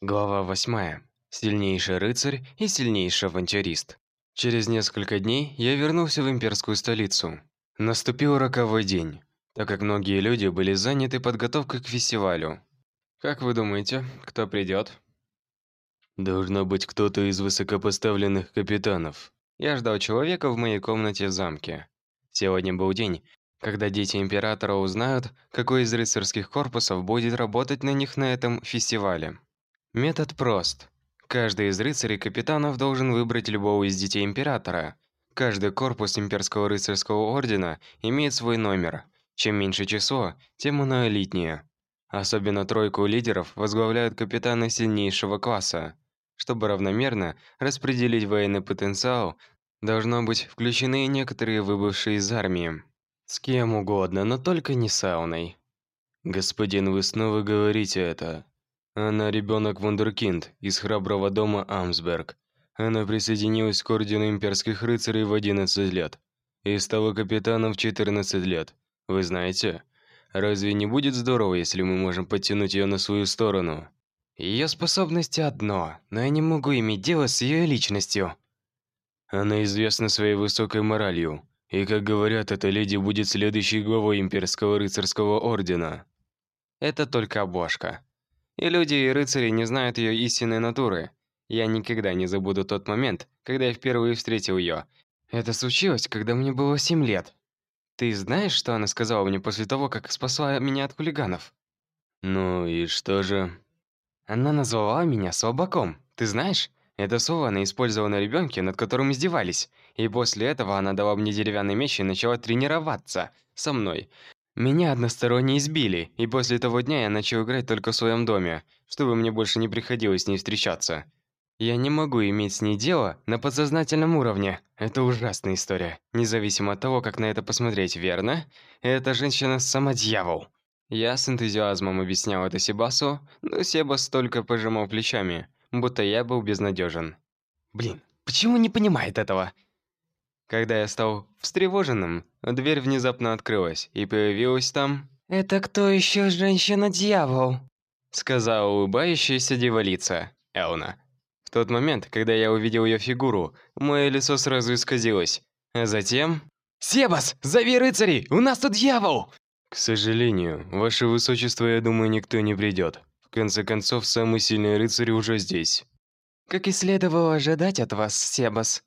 Глава 8. Сильнейший рыцарь и сильнейший авантюрист. Через несколько дней я вернулся в имперскую столицу. Наступил роковой день, так как многие люди были заняты подготовкой к фестивалю. Как вы думаете, кто придет? Должно быть кто-то из высокопоставленных капитанов. Я ждал человека в моей комнате в замке. Сегодня был день, когда дети императора узнают, какой из рыцарских корпусов будет работать на них на этом фестивале. Метод прост. Каждый из рыцарей-капитанов должен выбрать любого из детей императора. Каждый корпус имперского рыцарского ордена имеет свой номер. Чем меньше число, тем оно элитнее. Особенно тройку лидеров возглавляют капитаны сильнейшего класса. Чтобы равномерно распределить военный потенциал, должно быть включены некоторые выбывшие из армии. С кем угодно, но только не сауной. Господин, вы снова говорите это. Она ребенок вундеркинд из храброго дома Амсберг. Она присоединилась к ордену имперских рыцарей в 11 лет и стала капитаном в 14 лет. Вы знаете, разве не будет здорово, если мы можем подтянуть ее на свою сторону? Ее способности одно, но я не могу иметь дело с ее личностью. Она известна своей высокой моралью, и, как говорят, эта леди будет следующей главой имперского рыцарского ордена. Это только обложка. И люди, и рыцари не знают ее истинной натуры. Я никогда не забуду тот момент, когда я впервые встретил ее. Это случилось, когда мне было семь лет. Ты знаешь, что она сказала мне после того, как спасла меня от хулиганов? Ну и что же? Она назвала меня слабаком. Ты знаешь? Это слово она использовала на ребенке, над которым издевались. И после этого она дала мне деревянный меч и начала тренироваться со мной. Меня односторонне избили, и после того дня я начал играть только в своем доме, чтобы мне больше не приходилось с ней встречаться. Я не могу иметь с ней дело на подсознательном уровне. Это ужасная история. Независимо от того, как на это посмотреть, верно? Эта женщина сама дьявол. Я с энтузиазмом объяснял это Себасу, но Себас только пожимал плечами, будто я был безнадежен. Блин, почему не понимает этого? Когда я стал встревоженным, дверь внезапно открылась, и появилась там... «Это кто еще женщина-дьявол?» Сказала улыбающаяся девалица, Элна. В тот момент, когда я увидел ее фигуру, мое лицо сразу исказилось. А затем... «Себас, зови рыцарей! У нас тут дьявол!» «К сожалению, ваше высочество, я думаю, никто не придет. В конце концов, самый сильный рыцарь уже здесь». «Как и следовало ожидать от вас, Себас»,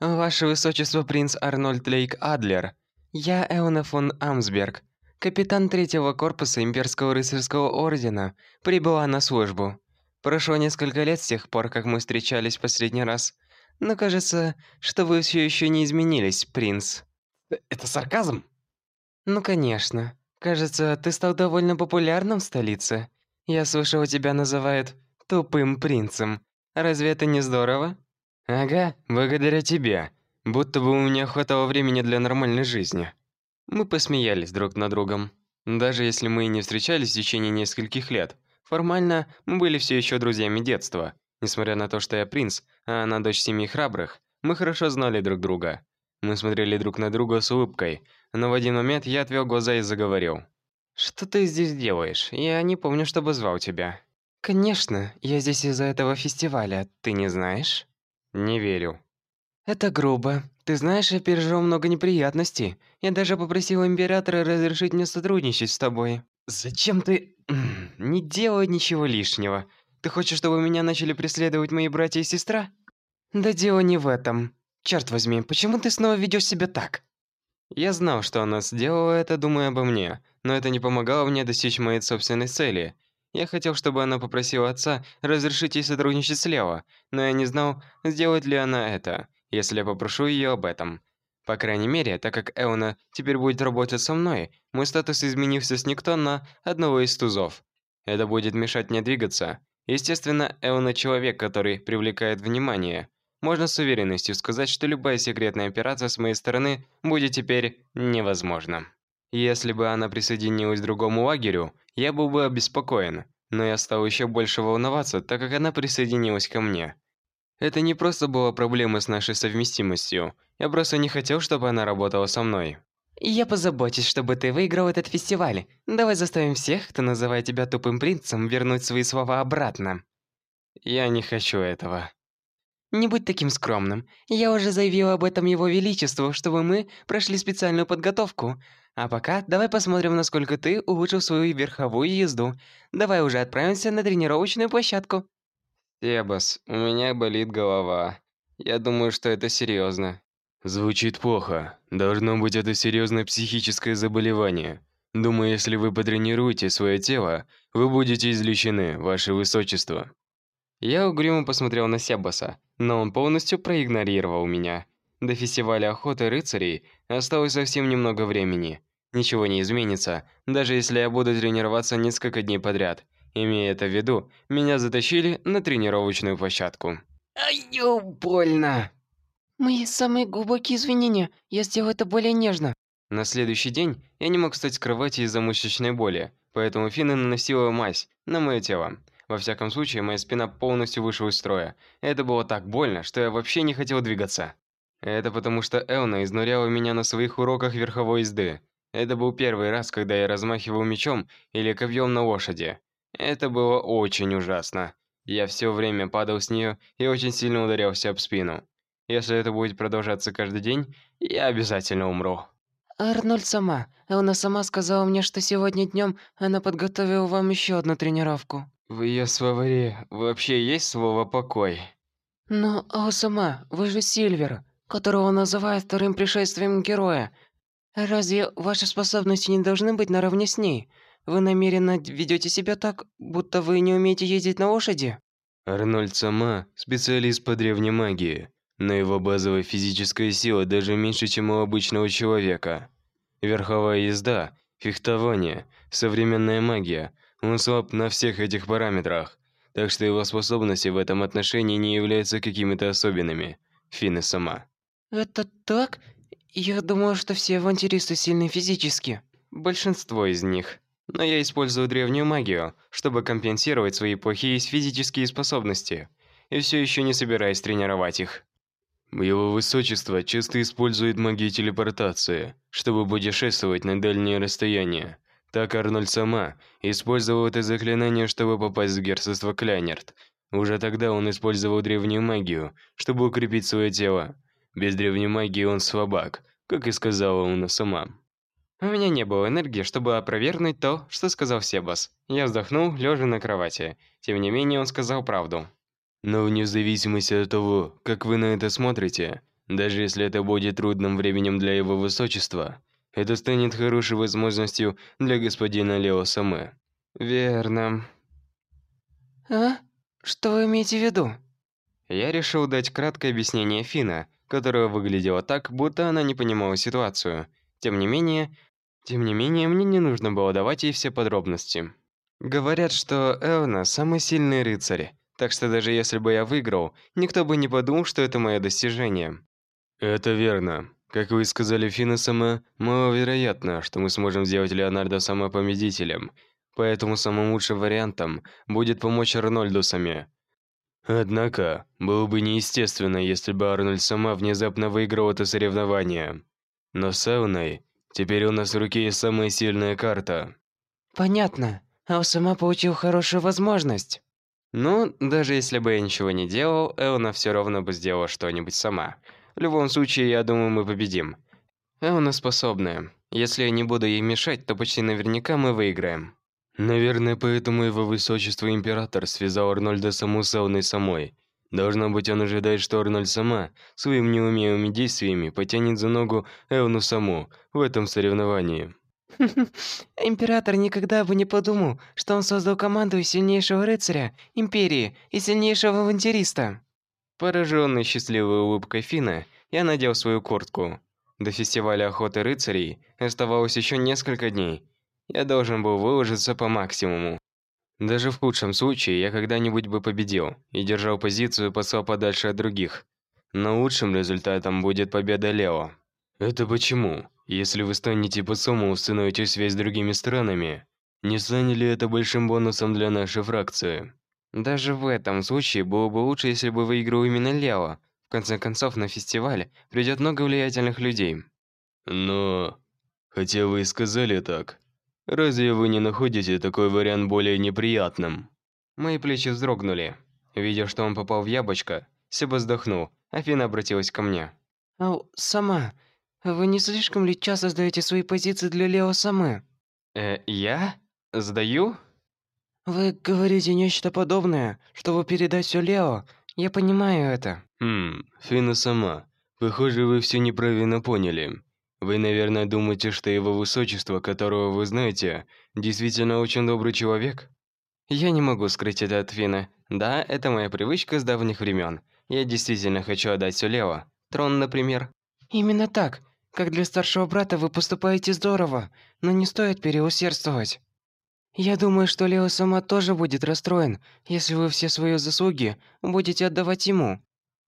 «Ваше Высочество принц Арнольд Лейк Адлер, я Эона фон Амсберг, капитан третьего корпуса Имперского рыцарского ордена, прибыла на службу. Прошло несколько лет с тех пор, как мы встречались в последний раз, но кажется, что вы все еще не изменились, принц». «Это сарказм?» «Ну, конечно. Кажется, ты стал довольно популярным в столице. Я слышала, тебя называют тупым принцем. Разве это не здорово?» Ага, благодаря тебе. Будто бы у меня хватало времени для нормальной жизни. Мы посмеялись друг над другом. Даже если мы и не встречались в течение нескольких лет, формально мы были все еще друзьями детства. Несмотря на то, что я принц, а она дочь семьи храбрых, мы хорошо знали друг друга. Мы смотрели друг на друга с улыбкой, но в один момент я отвел глаза и заговорил. «Что ты здесь делаешь? Я не помню, чтобы звал тебя». «Конечно, я здесь из-за этого фестиваля, ты не знаешь?» Не верю. Это грубо. Ты знаешь, я пережил много неприятностей. Я даже попросил императора разрешить мне сотрудничать с тобой. Зачем ты... Не делай ничего лишнего. Ты хочешь, чтобы меня начали преследовать мои братья и сестра? Да дело не в этом. Черт возьми, почему ты снова ведешь себя так? Я знал, что она сделала это, думая обо мне, но это не помогало мне достичь моей собственной цели – я хотел, чтобы она попросила отца разрешить ей сотрудничать с Лео, но я не знал, сделает ли она это, если я попрошу ее об этом. По крайней мере, так как Эона теперь будет работать со мной, мой статус изменился с никто на одного из тузов. Это будет мешать мне двигаться. Естественно, Эона человек, который привлекает внимание. Можно с уверенностью сказать, что любая секретная операция с моей стороны будет теперь невозможна. Если бы она присоединилась к другому лагерю, я был бы обеспокоен, но я стал еще больше волноваться, так как она присоединилась ко мне. Это не просто была проблема с нашей совместимостью. Я просто не хотел, чтобы она работала со мной. Я позабочусь, чтобы ты выиграл этот фестиваль. Давай заставим всех, кто называет тебя тупым принцем, вернуть свои слова обратно. Я не хочу этого. Не будь таким скромным. Я уже заявил об этом его величеству, чтобы мы прошли специальную подготовку. А пока давай посмотрим, насколько ты улучшил свою верховую езду. Давай уже отправимся на тренировочную площадку. Себас, у меня болит голова. Я думаю, что это серьезно. Звучит плохо. Должно быть это серьезное психическое заболевание. Думаю, если вы потренируете свое тело, вы будете излечены, ваше высочество. Я угрюмо посмотрел на Себаса, но он полностью проигнорировал меня. До фестиваля охоты рыцарей осталось совсем немного времени. Ничего не изменится, даже если я буду тренироваться несколько дней подряд. Имея это в виду, меня затащили на тренировочную площадку. Ай, больно. Мои самые глубокие извинения. Я сделал это более нежно. На следующий день я не мог встать с кровати из-за мышечной боли, поэтому Фина наносила мазь на мое тело. Во всяком случае, моя спина полностью вышла из строя. Это было так больно, что я вообще не хотел двигаться. Это потому что Элна изнуряла меня на своих уроках верховой езды. Это был первый раз, когда я размахивал мечом или копьем на лошади. Это было очень ужасно. Я все время падал с нее и очень сильно ударялся об спину. Если это будет продолжаться каждый день, я обязательно умру. Арнольд сама. Элна сама сказала мне, что сегодня днем она подготовила вам еще одну тренировку. В ее словаре вообще есть слово «покой»? Но, а сама, вы же Сильвер, которого называют вторым пришествием героя. Разве ваши способности не должны быть наравне с ней? Вы намеренно ведете себя так, будто вы не умеете ездить на лошади? Арнольд сама специалист по древней магии, но его базовая физическая сила даже меньше, чем у обычного человека. Верховая езда, фехтование, современная магия – он слаб на всех этих параметрах, так что его способности в этом отношении не являются какими-то особенными. Финна сама. Это так? Я думаю, что все авантюристы сильны физически. Большинство из них. Но я использую древнюю магию, чтобы компенсировать свои плохие физические способности. И все еще не собираюсь тренировать их. Его высочество часто использует магию телепортации, чтобы путешествовать на дальние расстояния. Так Арнольд сама использовал это заклинание, чтобы попасть в герцогство Кляйнерт. Уже тогда он использовал древнюю магию, чтобы укрепить свое тело. Без древней магии он слабак, как и сказала она сама. У меня не было энергии, чтобы опровергнуть то, что сказал Себас. Я вздохнул, лежа на кровати. Тем не менее, он сказал правду. Но вне зависимости от того, как вы на это смотрите, даже если это будет трудным временем для его высочества, это станет хорошей возможностью для господина Лео Саме. Верно. А? Что вы имеете в виду? Я решил дать краткое объяснение Фина, которое выглядело так, будто она не понимала ситуацию. Тем не менее, тем не менее, мне не нужно было давать ей все подробности. Говорят, что Элна самый сильный рыцарь, так что даже если бы я выиграл, никто бы не подумал, что это мое достижение. Это верно. Как вы сказали Финнесама, маловероятно, что мы сможем сделать Леонардо самопобедителем, поэтому самым лучшим вариантом будет помочь Арнольду саме. Однако, было бы неестественно, если бы Арнольд сама внезапно выиграл это соревнование. Но с Элной, теперь у нас в руке самая сильная карта. Понятно. Эл сама получил хорошую возможность. Ну, даже если бы я ничего не делал, Элна все равно бы сделала что-нибудь сама. В любом случае, я думаю, мы победим. Эона способная. Если я не буду ей мешать, то почти наверняка мы выиграем. Наверное, поэтому его высочество император связал Арнольда саму с Элной самой. Должно быть, он ожидает, что Арнольд сама своими неумелыми действиями потянет за ногу Элну саму в этом соревновании. Император никогда бы не подумал, что он создал команду сильнейшего рыцаря Империи и сильнейшего авантюриста. Пораженный счастливой улыбкой Фина, я надел свою куртку. До фестиваля охоты рыцарей оставалось еще несколько дней. Я должен был выложиться по максимуму. Даже в худшем случае я когда-нибудь бы победил и держал позицию посла подальше от других. Но лучшим результатом будет победа Лео. Это почему? Если вы станете послом и установите связь с другими странами, не станет ли это большим бонусом для нашей фракции? Даже в этом случае было бы лучше, если бы выиграл именно Лео. В конце концов, на фестивале придет много влиятельных людей. Но... Хотя вы и сказали так. Разве вы не находите такой вариант более неприятным? Мои плечи вздрогнули. Видя, что он попал в яблочко, Себа вздохнул, Афина обратилась ко мне. «Ау, сама, вы не слишком ли часто сдаете свои позиции для Лео Самы?» «Э, я? Сдаю?» «Вы говорите нечто подобное, чтобы передать все Лео. Я понимаю это». «Хм, Фина сама. Похоже, вы все неправильно поняли. Вы, наверное, думаете, что его высочество, которого вы знаете, действительно очень добрый человек?» Я не могу скрыть это от Фины. Да, это моя привычка с давних времен. Я действительно хочу отдать все Лео. Трон, например. Именно так. Как для старшего брата вы поступаете здорово, но не стоит переусердствовать. Я думаю, что Лео сама тоже будет расстроен, если вы все свои заслуги будете отдавать ему.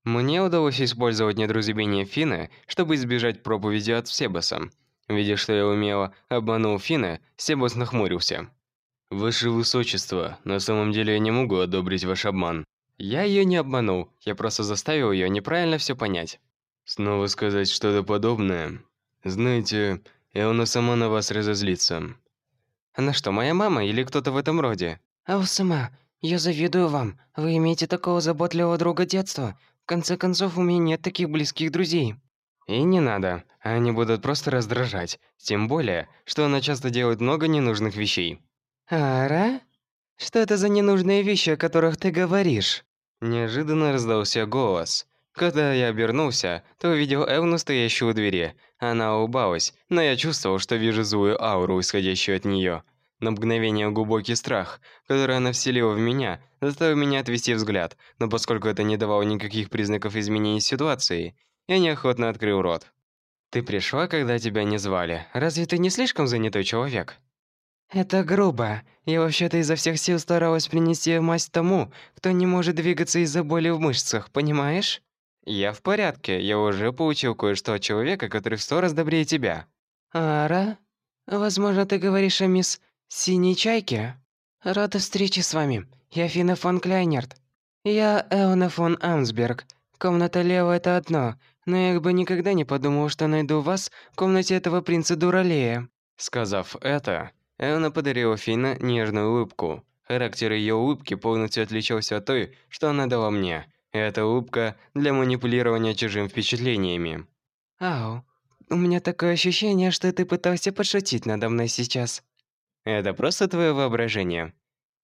Мне удалось использовать недоразумение Фины, чтобы избежать проповеди от Себаса. Видя, что я умело обманул Фины, Себас нахмурился. «Ваше Высочество, на самом деле я не могу одобрить ваш обман». Я ее не обманул, я просто заставил ее неправильно все понять. Снова сказать что-то подобное? Знаете, Эона сама на вас разозлится. Она что, моя мама или кто-то в этом роде? Ау, сама, я завидую вам. Вы имеете такого заботливого друга детства. В конце концов, у меня нет таких близких друзей. И не надо, они будут просто раздражать. Тем более, что она часто делает много ненужных вещей. Ара? Что это за ненужные вещи, о которых ты говоришь? Неожиданно раздался голос. Когда я обернулся, то увидел Эвну, стоящую у двери. Она улыбалась, но я чувствовал, что вижу злую ауру, исходящую от нее. На мгновение глубокий страх, который она вселила в меня, заставил меня отвести взгляд, но поскольку это не давало никаких признаков изменения ситуации, я неохотно открыл рот. «Ты пришла, когда тебя не звали. Разве ты не слишком занятой человек?» «Это грубо. Я вообще-то изо всех сил старалась принести мазь тому, кто не может двигаться из-за боли в мышцах, понимаешь?» «Я в порядке. Я уже получил кое-что от человека, который в сто раз добрее тебя». «Ара? Возможно, ты говоришь о мисс «Синей чайки?» Рада встрече с вами. Я Фина фон Кляйнерт. Я Эона фон Амсберг. Комната Лео – это одно, но я бы никогда не подумал, что найду вас в комнате этого принца Дуралея. Сказав это, Эона подарила Фина нежную улыбку. Характер ее улыбки полностью отличался от той, что она дала мне. Эта улыбка для манипулирования чужим впечатлениями. Ау, у меня такое ощущение, что ты пытался подшутить надо мной сейчас. Это просто твое воображение.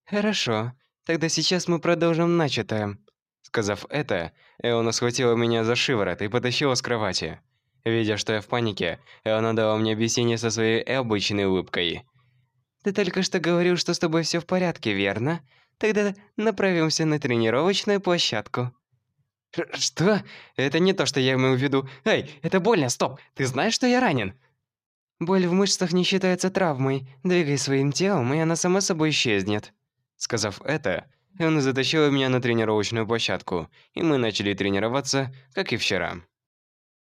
Хорошо, тогда сейчас мы продолжим начатое. Сказав это, Эона схватила меня за шиворот и потащила с кровати. Видя, что я в панике, Эона дала мне объяснение со своей обычной улыбкой. Ты только что говорил, что с тобой все в порядке, верно? Тогда направимся на тренировочную площадку. Что? Это не то, что я имею в виду. Эй, это больно, стоп! Ты знаешь, что я ранен? Боль в мышцах не считается травмой. Двигай своим телом, и она сама собой исчезнет. Сказав это, он затащил меня на тренировочную площадку, и мы начали тренироваться, как и вчера.